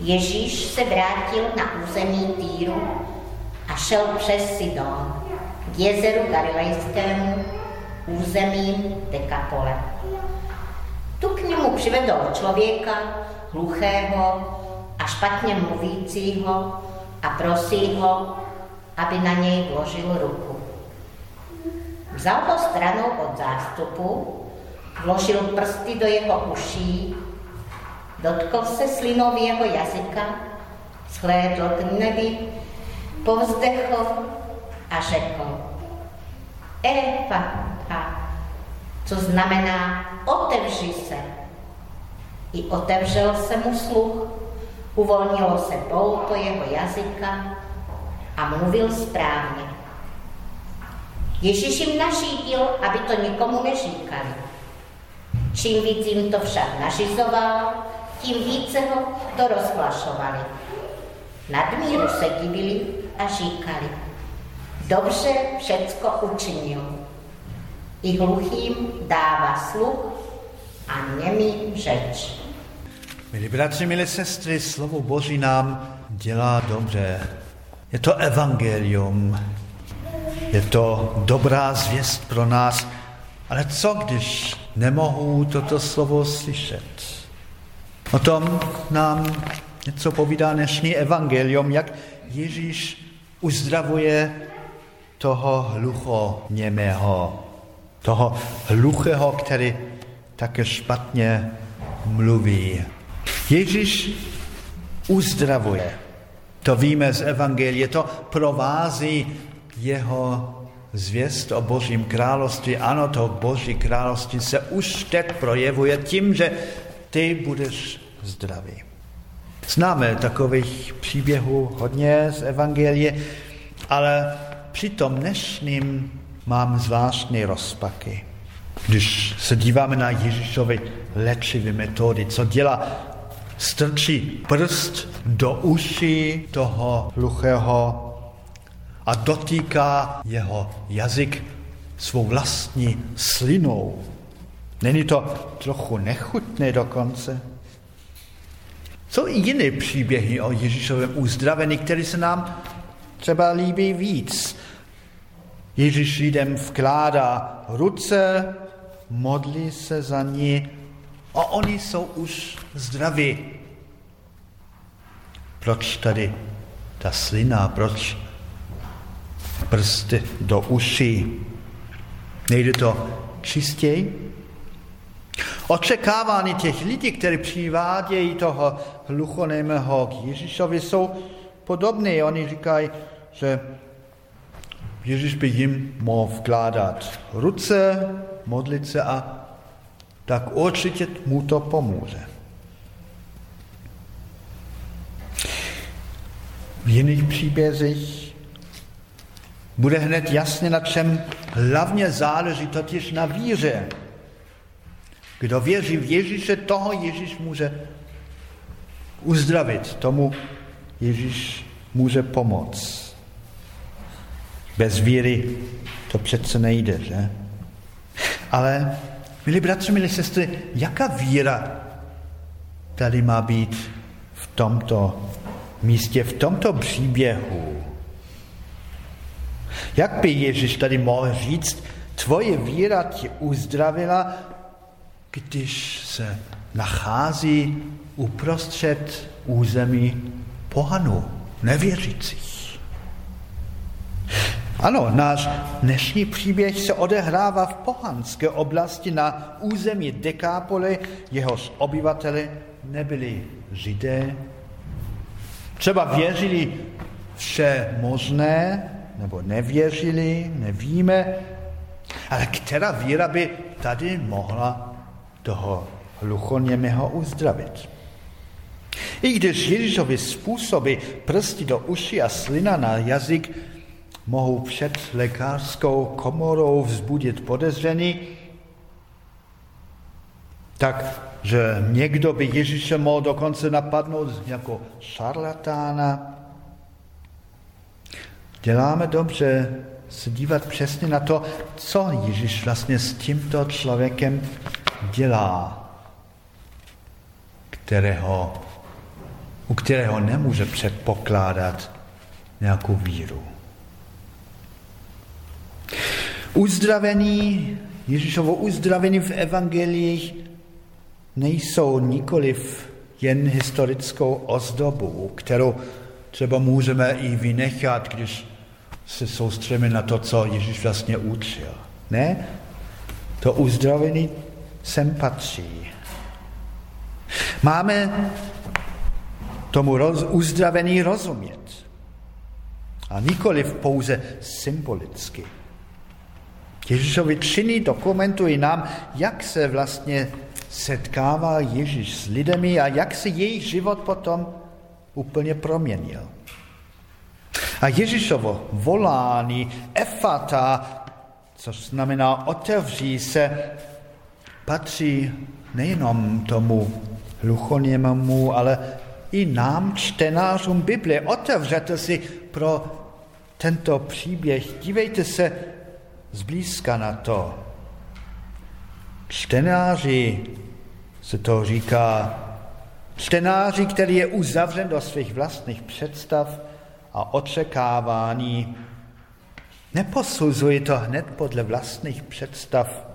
Ježíš se vrátil na území Týru a šel přes Sidon k jezeru Galilejskému územím Dekapole. Tu k němu přivedl člověka, hluchého a špatně mluvícího a prosí ho, aby na něj vložil ruku. Vzal ho stranou od zástupu, vložil prsty do jeho uší, dotkl se slinou jeho jazyka, shlédl k nebi, povzdechl a řekl Efata, co znamená otevři se. I otevřel se mu sluch, uvolnilo se pouto jeho jazyka a mluvil správně. Ježíš jim nařídil, aby to nikomu neříkali. Čím víc jim to však nařizoval, tím více ho to rozhlašovali. Nadmíru se divili a říkali, dobře všecko učinil. I hluchým dává sluch a němým řeč. Milí bratři, milé sestry, slovo Boží nám dělá dobře. Je to evangelium, je to dobrá zvěst pro nás, ale co když nemohu toto slovo slyšet? O tom nám něco povídá dnešní evangelium, jak Ježíš uzdravuje toho hluchoněmého, toho hluchého, který také špatně mluví. Ježíš uzdravuje. To víme z Evangelie, to provází jeho zvěst o Božím království. Ano, to Boží království se už teď projevuje tím, že ty budeš zdravý. Známe takových příběhů hodně z Evangelie, ale při tom dnešním mám zvláštní rozpaky. Když se díváme na Ježíšovi léčivé metody, co dělá, strčí prst do uší toho hluchého a dotýká jeho jazyk svou vlastní slinou. Není to trochu nechutné dokonce? Jsou i jiné příběhy o Ježíšovém uzdravení, které se nám třeba líbí víc. Ježíš lidem vkládá ruce, modlí se za ní a oni jsou už zdraví. Proč tady ta slina, proč prsty do uší? Nejde to čistěji? Očekávání těch lidí, kteří přivádějí toho hluchonémého k Ježíšovi, jsou podobné. Oni říkají, že Ježíš by jim mohl vkládat ruce, modlit se a tak určitě mu to pomůže. V jiných příbězích bude hned jasně, na čem hlavně záleží, totiž na víře. Kdo věří v Ježíše, toho Ježíš může uzdravit, tomu Ježíš může pomoct. Bez víry to přece nejde, že? Ale, milí bratři, milí sestry, jaká víra tady má být v tomto místě, v tomto příběhu? Jak by Ježíš tady mohl říct, tvoje víra tě uzdravila, když se nachází uprostřed území pohanu, nevěřících. Ano, náš dnešní příběh se odehrává v pohanské oblasti na území Dekápole, jehož obyvateli nebyli židé. Třeba věřili vše možné, nebo nevěřili, nevíme, ale která víra by tady mohla toho hluchoněmého uzdravit. I když Ježíšovi způsoby prsty do uši a slina na jazyk mohou před lékařskou komorou vzbudit podezření, tak, že někdo by Ježíše mohl dokonce napadnout jako šarlatána. Děláme dobře se dívat přesně na to, co Ježíš vlastně s tímto člověkem dělá, kterého u kterého nemůže předpokládat nějakou víru. Uzdravení, Ježíšovo uzdravení v evangelích nejsou nikoliv jen historickou ozdobu, kterou třeba můžeme i vynechat, když se soustředíme na to, co Ježíš vlastně učil. Ne, to uzdravení sem patří. Máme tomu roz, uzdravení rozumět. A nikoliv pouze symbolicky. Ježíšovi činy dokumentují nám, jak se vlastně setkává Ježíš s lidmi a jak se jejich život potom úplně proměnil. A Ježíšovo volání efata, což znamená otevří se, patří nejenom tomu hluchoněmému, ale i nám, čtenářům Bible. Otevřete si pro tento příběh. Dívejte se zblízka na to. Čtenáři se to říká, čtenáři, který je uzavřen do svých vlastních představ a očekávání, neposuzuje to hned podle vlastních představ,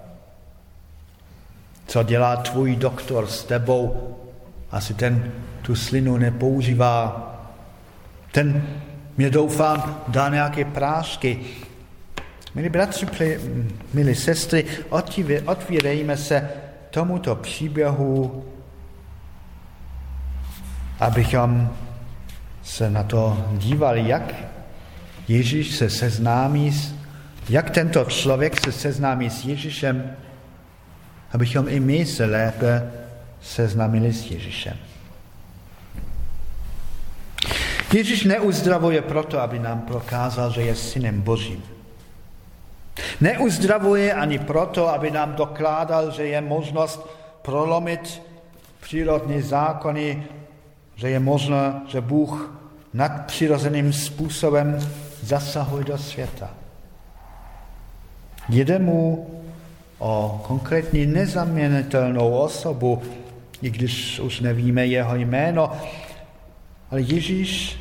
co dělá tvůj doktor s tebou, asi ten tu slinu nepoužívá. Ten mě doufám dá nějaké prášky. Milí bratři, milí sestry, otvírejme se tomuto příběhu, abychom se na to dívali, jak Ježíš se seznámí, jak tento člověk se seznámí s Ježíšem, abychom i my se lépe seznámili s Ježíšem. Ježíš neuzdravuje proto, aby nám prokázal, že je synem Božím. Neuzdravuje ani proto, aby nám dokládal, že je možnost prolomit přírodní zákony, že je možno, že Bůh nadpřirozeným způsobem zasahuje do světa. Jde mu o konkrétní nezaměnitelnou osobu, i když už nevíme jeho jméno, ale Ježíš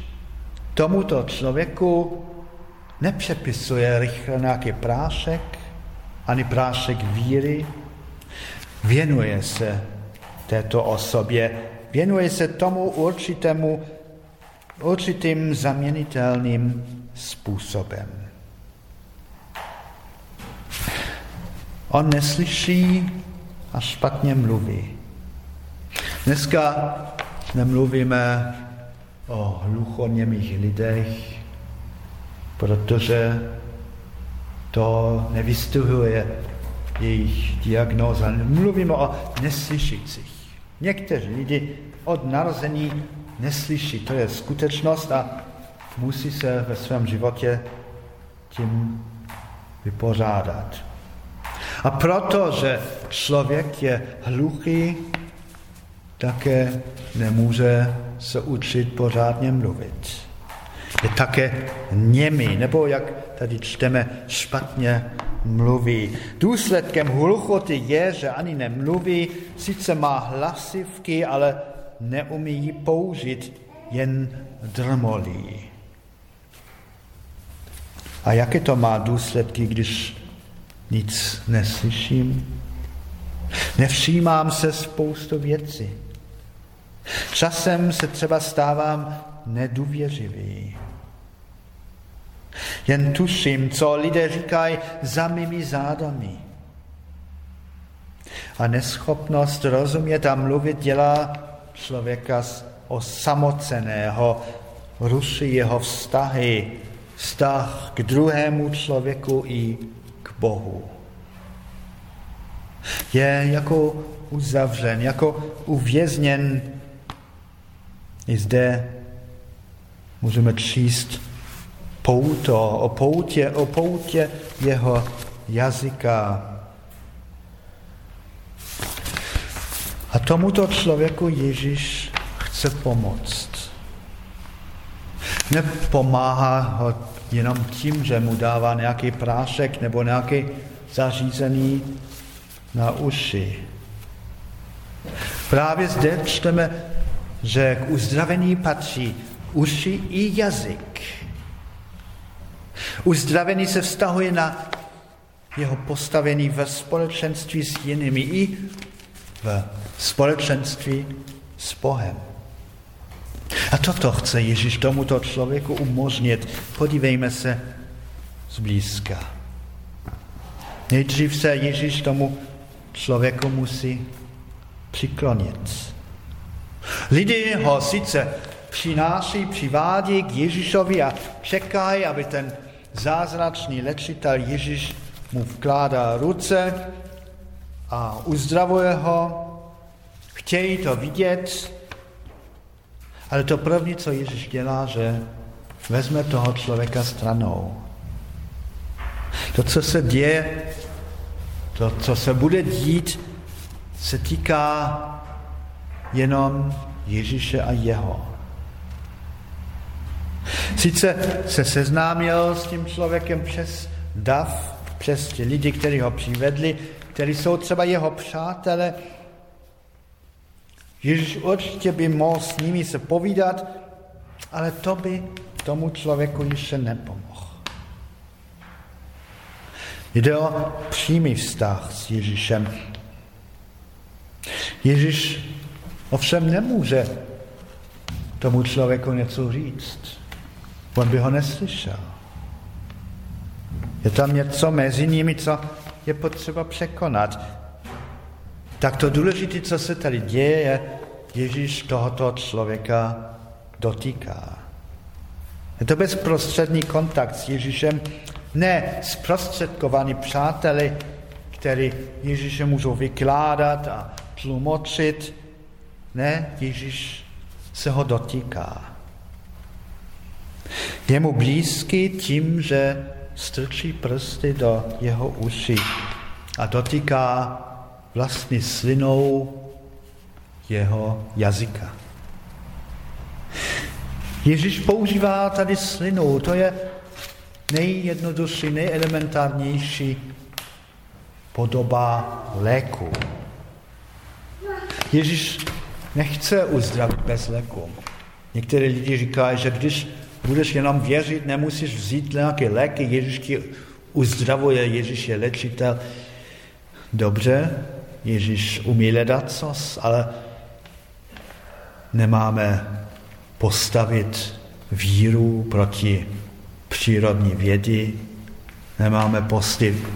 tomuto člověku nepřepisuje rychle nějaký prášek, ani prášek víry, věnuje se této osobě, věnuje se tomu určitému, určitým zaměnitelným způsobem. On neslyší a špatně mluví. Dneska nemluvíme o hluchoněmých lidech, protože to nevystihuje jejich diagnóza. Mluvíme o neslyšících. Někteří lidi od narození neslyší. To je skutečnost a musí se ve svém životě tím vypořádat. A protože člověk je hluchý, také nemůže se učit pořádně mluvit. Je také němý, nebo jak tady čteme, špatně mluví. Důsledkem hluchoty je, že ani nemluví, sice má hlasivky, ale neumí ji použít, jen drmolí. A jaké to má důsledky, když nic neslyším? Nevšímám se spoustu věcí. Časem se třeba stávám nedůvěřivý. Jen tuším, co lidé říkají za mými zádami. A neschopnost rozumět a mluvit dělá člověka osamoceného, ruší jeho vztahy, vztah k druhému člověku i k Bohu. Je jako uzavřen, jako uvězněn i zde můžeme číst pouto, o poutě, o poutě jeho jazyka. A tomuto člověku Ježíš chce pomoct. Nepomáhá ho jenom tím, že mu dává nějaký prášek nebo nějaký zařízení na uši. Právě zde čteme že k uzdravení patří uši i jazyk. Uzdravení se vztahuje na jeho postavení ve společenství s jinými i v společenství s Bohem. A toto chce Ježíš tomuto člověku umožnit. Podívejme se zblízka. Nejdřív se Ježíš tomu člověku musí přiklonit. Lidi ho sice přináší, přivádí k Ježíšovi a čekají, aby ten zázračný léčitel Ježíš mu vkládá ruce a uzdravuje ho. Chtějí to vidět, ale to první, co Ježíš dělá, že vezme toho člověka stranou. To, co se děje, to, co se bude dít, se týká jenom Ježíše a jeho. Sice se seznámil s tím člověkem přes dav, přes ty lidi, kteří ho přivedli, kteří jsou třeba jeho přátelé. Ježíš určitě by mohl s nimi se povídat, ale to by tomu člověku ještě nepomohl. Jde o přímý vztah s Ježíšem. Ježíš ovšem nemůže tomu člověku něco říct. On by ho neslyšel. Je tam něco mezi nimi, co je potřeba překonat. Tak to důležité, co se tady děje, je, Ježíš tohoto člověka dotýká. Je to bezprostřední kontakt s Ježíšem, ne zprostředkovaní přáteli, který Ježíše můžou vykládat a tlumočit. Ne, Ježíš se ho dotýká. Je mu blízký tím, že strčí prsty do jeho uší a dotýká vlastní slinou jeho jazyka. Ježíš používá tady slinu, to je nejjednodušší, nejelementárnější podoba léku. Ježíš nechce uzdravit bez léku. Někteří lidi říkají, že když budeš jenom věřit, nemusíš vzít nějaké léky, Ježíš ti uzdravuje, Ježíš je léčitel. Dobře, Ježíš umí hledat cos, ale nemáme postavit víru proti přírodní vědy, nemáme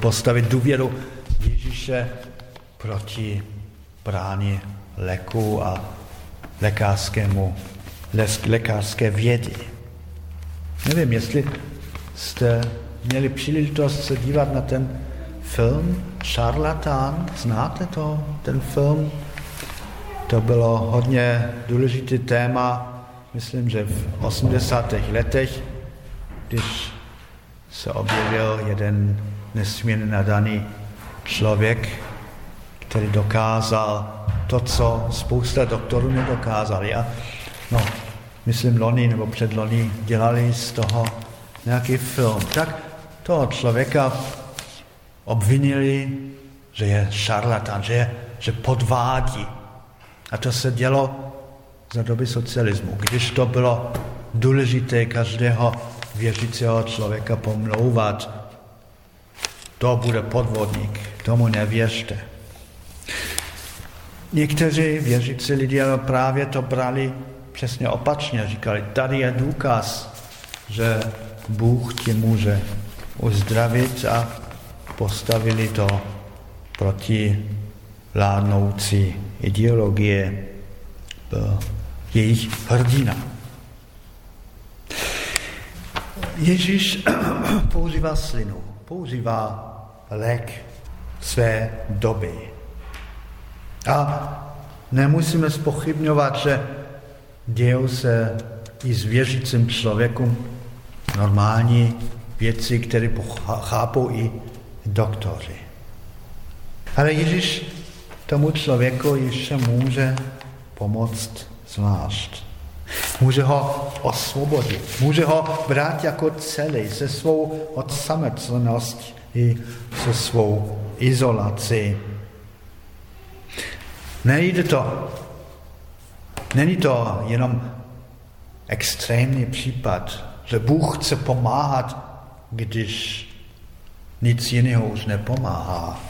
postavit důvěru Ježíše proti bráně léku a lékařskému, lékařské vědy. Nevím, jestli jste měli příležitost se dívat na ten film Šarlatán. Znáte to, ten film? To bylo hodně důležité téma, myslím, že v 80. letech, když se objevil jeden nesmírně nadaný člověk, který dokázal to, co spousta doktorů nedokázali. A no, myslím, loni nebo předloni dělali z toho nějaký film. Tak toho člověka obvinili, že je šarlatán, že, je, že podvádí. A to se dělo za doby socialismu, když to bylo důležité každého věřícího člověka pomlouvat. To bude podvodník, tomu nevěřte. Někteří věřící lidé právě to brali přesně opačně. Říkali, tady je důkaz, že Bůh ti může uzdravit a postavili to proti vládnoucí ideologie jejich hrdina. Ježíš používá slinu, používá lék své doby. A nemusíme spochybňovat, že dějou se i s věřícím člověku normální věci, které chápou i doktoři. Ale Ježíš tomu člověku ještě může pomoct zvlášť. Může ho osvobodit, může ho brát jako celý se svou odsameceností i se svou izolací. Nejde to Není to jenom extrémní případ, že Bůh chce pomáhat, když nic jiného už nepomáhá.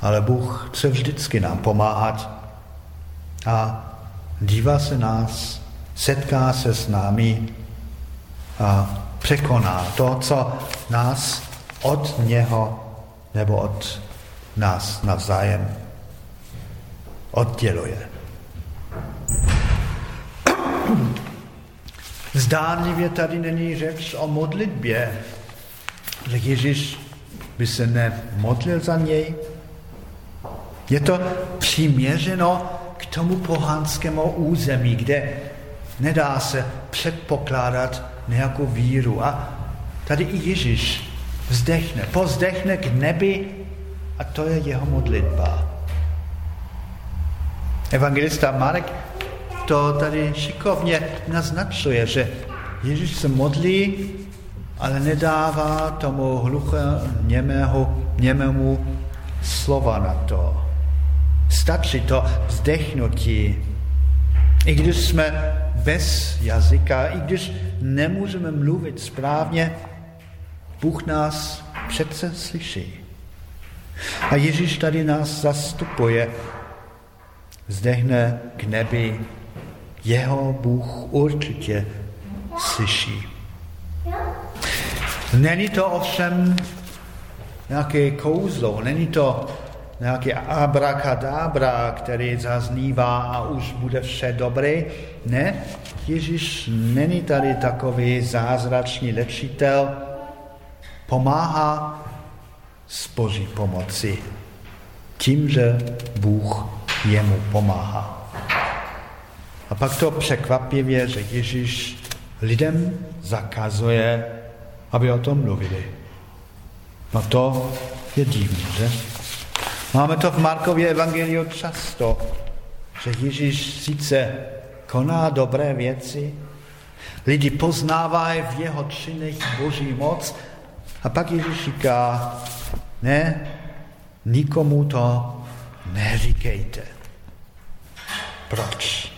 Ale Bůh chce vždycky nám pomáhat a dívá se nás, setká se s námi a překoná to, co nás od něho nebo od nás navzájem odděluje. Zdánlivě tady není řeč o modlitbě, že Ježíš by se nemodlil za něj. Je to přiměřeno k tomu pohanskému území, kde nedá se předpokládat nějakou víru. A tady i Ježíš vzdechne, pozdechne k nebi a to je jeho modlitba. Evangelista Marek to tady šikovně naznačuje, že Ježíš se modlí, ale nedává tomu hluché němého, němému slova na to. Stačí to vzdechnutí. I když jsme bez jazyka, i když nemůžeme mluvit správně, Bůh nás přece slyší. A Ježíš tady nás zastupuje. Zdechne k nebi. Jeho Bůh určitě slyší. Není to ovšem nějaké kouzlo, není to nějaký abrakadabra, který zaznívá a už bude vše dobré. Ne, Ježíš není tady takový zázračný lečitel, pomáhá s Boží pomoci tím, že Bůh jemu pomáhá. A pak to překvapivě, že Ježíš lidem zakazuje, aby o tom mluvili. No to je divné, že? Máme to v Markově evangeliu často, že Ježíš sice koná dobré věci, lidi poznávají v jeho činech Boží moc a pak Ježíš říká, ne, nikomu to neříkejte. Proč?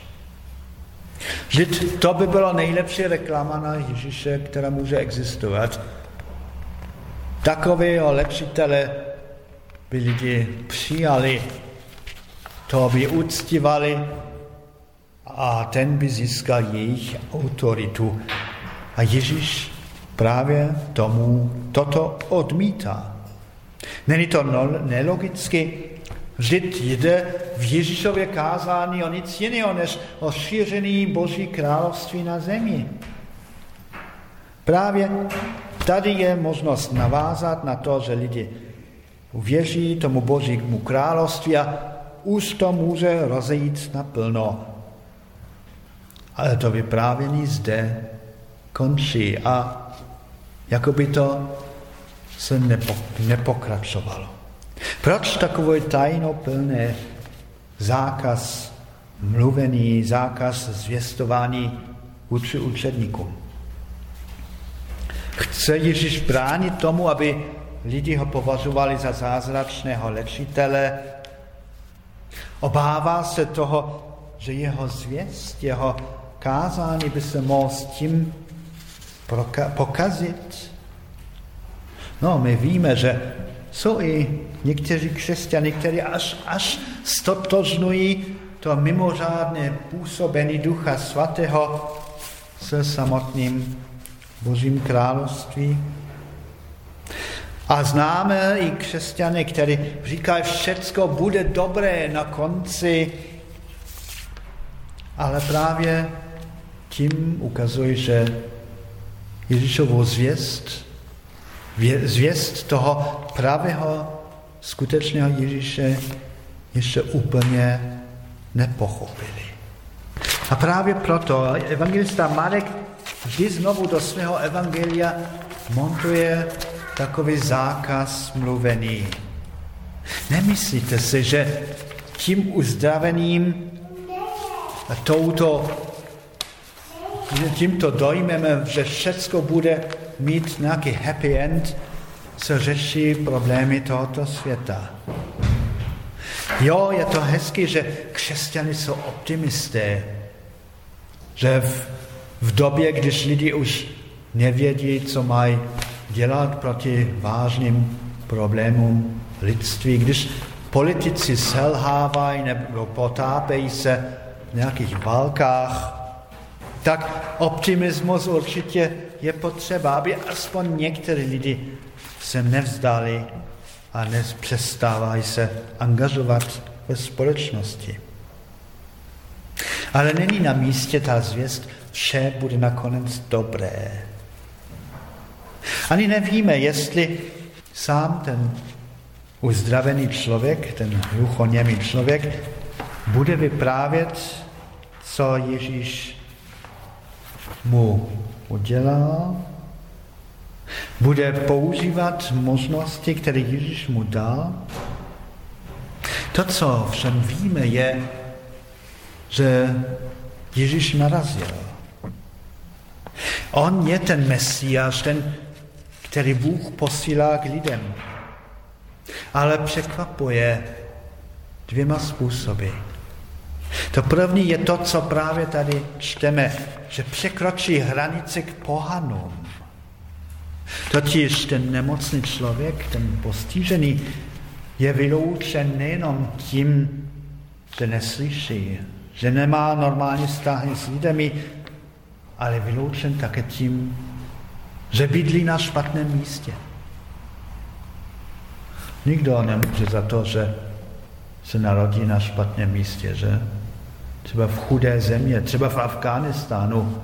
Vždyť to by byla nejlepší reklama na Ježíše, která může existovat. Takového lepšitele by lidi přijali, to by uctivali a ten by získal jejich autoritu. A Ježíš právě tomu toto odmítá. Není to no, nelogicky, Vždyť jde v Ježíšově kázání o nic jiného, než o šíření Boží království na zemi. Právě tady je možnost navázat na to, že lidi uvěří tomu Božímu království a už to může rozejít naplno. Ale to vyprávění zde končí a jako by to se nepo, nepokračovalo. Proč takové tajnoplné zákaz mluvení, zákaz zvěstování vůči učedníkům? Chce Ježíš bránit tomu, aby lidi ho považovali za zázračného léčitele. Obává se toho, že jeho zvěst, jeho kázání by se mohl s tím pokazit. No, my víme, že jsou i někteří křesťané, kteří až, až stotožňují to mimořádné působení Ducha Svatého se samotným Božím království. A známe i křesťany, kteří říkají, všecko bude dobré na konci, ale právě tím ukazuje, že Ježíšovou zvěst, zvěst toho pravého, skutečného Ježíše ještě úplně nepochopili. A právě proto evangelista Marek vždy znovu do svého evangelia montuje takový zákaz mluvení. Nemyslíte si, že tím uzdravením touto, tímto dojmem, že všechno bude mít nějaký happy end, se řeší problémy tohoto světa. Jo, je to hezky, že křesťany jsou optimisté, Že v, v době, když lidi už nevědí, co mají dělat proti vážným problémům lidství, když politici selhávají nebo potápejí se v nějakých válkách, tak optimismus určitě je potřeba, aby aspoň někteří lidi se nevzdali a nepřestávají se angažovat ve společnosti. Ale není na místě ta zvěst, vše bude nakonec dobré. Ani nevíme, jestli sám ten uzdravený člověk, ten hluchoněmý člověk, bude vyprávět, co Ježíš mu udělal, bude používat možnosti, které Ježíš mu dal. To, co všem víme, je, že Ježíš narazil. On je ten Mesiáš, ten, který Bůh posílá k lidem. Ale překvapuje dvěma způsoby. To první je to, co právě tady čteme, že překročí hranice k pohanům. Totiž ten nemocný člověk, ten postižený, je vyloučen nejenom tím, že neslyší, že nemá normální vztahy s lidmi, ale vyloučen také tím, že bydlí na špatném místě. Nikdo nemůže za to, že se narodí na špatném místě, že? Třeba v chudé země, třeba v Afghánistánu.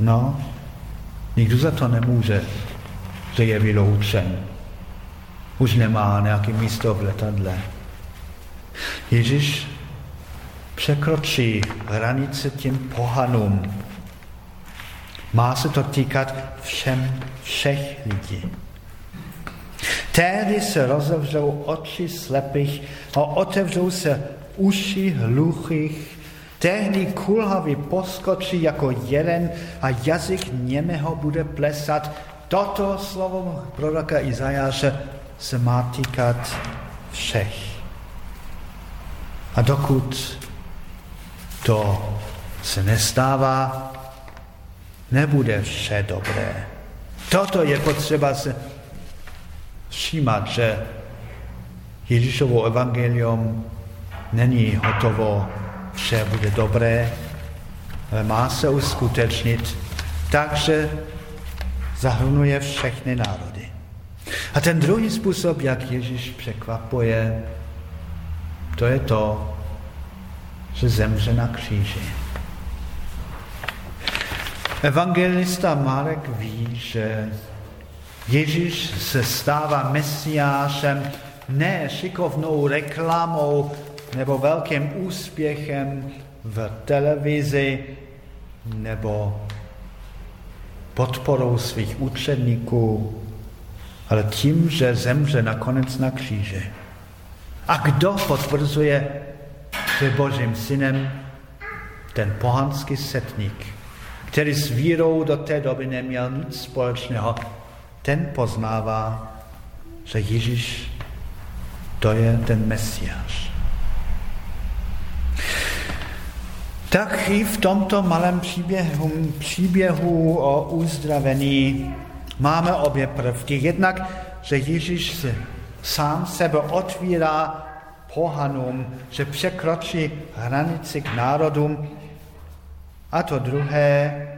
No, nikdo za to nemůže, že je vyloučen. Už nemá nějaké místo v letadle. Ježíš překročí hranice tím pohanům. Má se to týkat všem, všech lidí. Tehdy se rozevřou oči slepých a otevřou se uši hluchých. Tehdy kulhavý poskočí jako jeden a jazyk němého bude plesat. Toto slovo proroka Izajáše se má týkat všech. A dokud to se nestává, nebude vše dobré. Toto je potřeba se všímat, že Ježíšovo evangelium není hotovo, vše bude dobré, ale má se uskutečnit, takže zahrnuje všechny národy. A ten druhý způsob, jak Ježíš překvapuje, to je to, že zemře na kříži. Evangelista Marek ví, že Ježíš se stává mesiášem ne šikovnou reklamou nebo velkým úspěchem v televizi nebo podporou svých učedníků, ale tím, že zemře nakonec na kříži. A kdo potvrzuje, že Božím synem ten pohanský setník, který s vírou do té doby neměl nic společného, ten poznává, že Ježíš to je ten Mesiáš. Tak i v tomto malém příběhu, příběhu o uzdravení máme obě prvky. Jednak, že Ježíš se sám sebe otvírá pohanům, že překročí hranici k národům. A to druhé,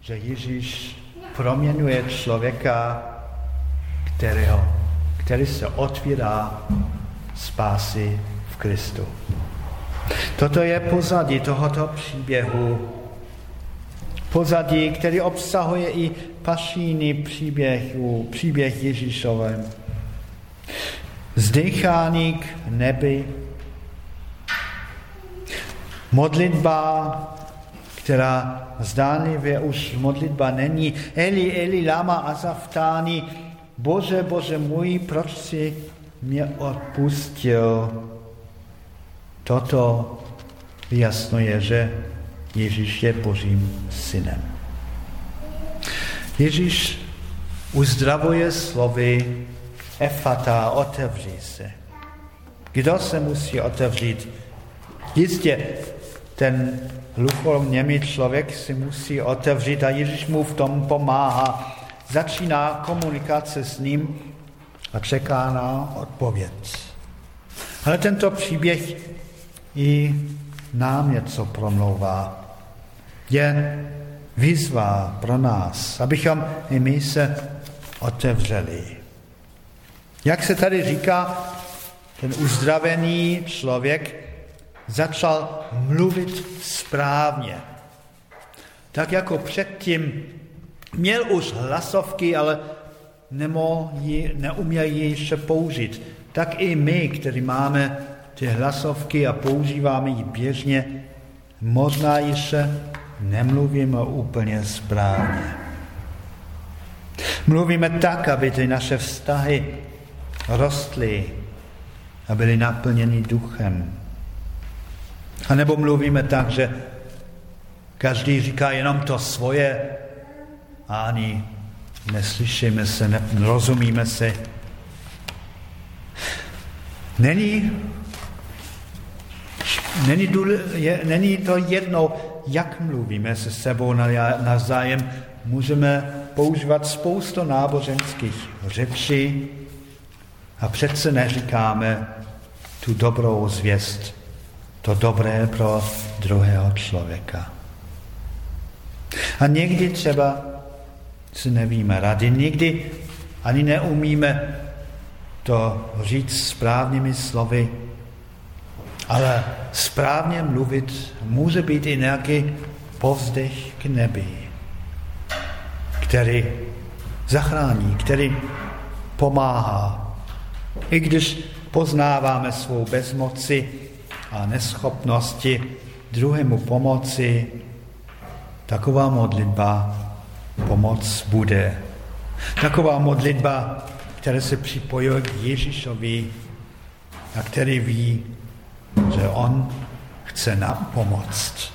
že Ježíš proměňuje člověka, kterého, který se otvírá spásy v Kristu. Toto je pozadí tohoto příběhu. Pozadí, který obsahuje i pašíny příběhu, příběh Ježíšovém. Zdychání k nebi, modlitba která zdánlivě už modlitba není. Eli, Eli, lama azaftáni, Bože, Bože můj, proč si mě odpustil? Toto vyjasňuje, že Ježíš je Božím synem. Ježíš uzdravuje slovy Efata, otevří se. Kdo se musí otevřít? Jistě ten hluchoněmý člověk si musí otevřít a Ježíš mu v tom pomáhá. Začíná komunikace s ním a čeká na odpověď. Ale tento příběh i nám něco promlouvá. Je výzva pro nás, abychom i my se otevřeli. Jak se tady říká, ten uzdravený člověk začal mluvit správně. Tak jako předtím měl už hlasovky, ale neuměl ji ještě použít. Tak i my, kteří máme ty hlasovky a používáme ji běžně, možná ještě nemluvíme úplně správně. Mluvíme tak, aby ty naše vztahy rostly a byly naplněny duchem. A nebo mluvíme tak, že každý říká jenom to svoje a ani neslyšíme se, nerozumíme se. Není, není, důle, je, není to jedno, jak mluvíme se sebou navzájem. Můžeme používat spoustu náboženských řečí a přece neříkáme tu dobrou zvěst, to dobré pro druhého člověka. A někdy třeba si nevíme rady, někdy ani neumíme to říct správnými slovy, ale správně mluvit může být i nějaký povzdech k nebi, který zachrání, který pomáhá. I když poznáváme svou bezmoci a neschopnosti druhému pomoci, taková modlitba pomoc bude. Taková modlitba, která se připojuje k Ježíšovi a který ví, že on chce nám pomoct.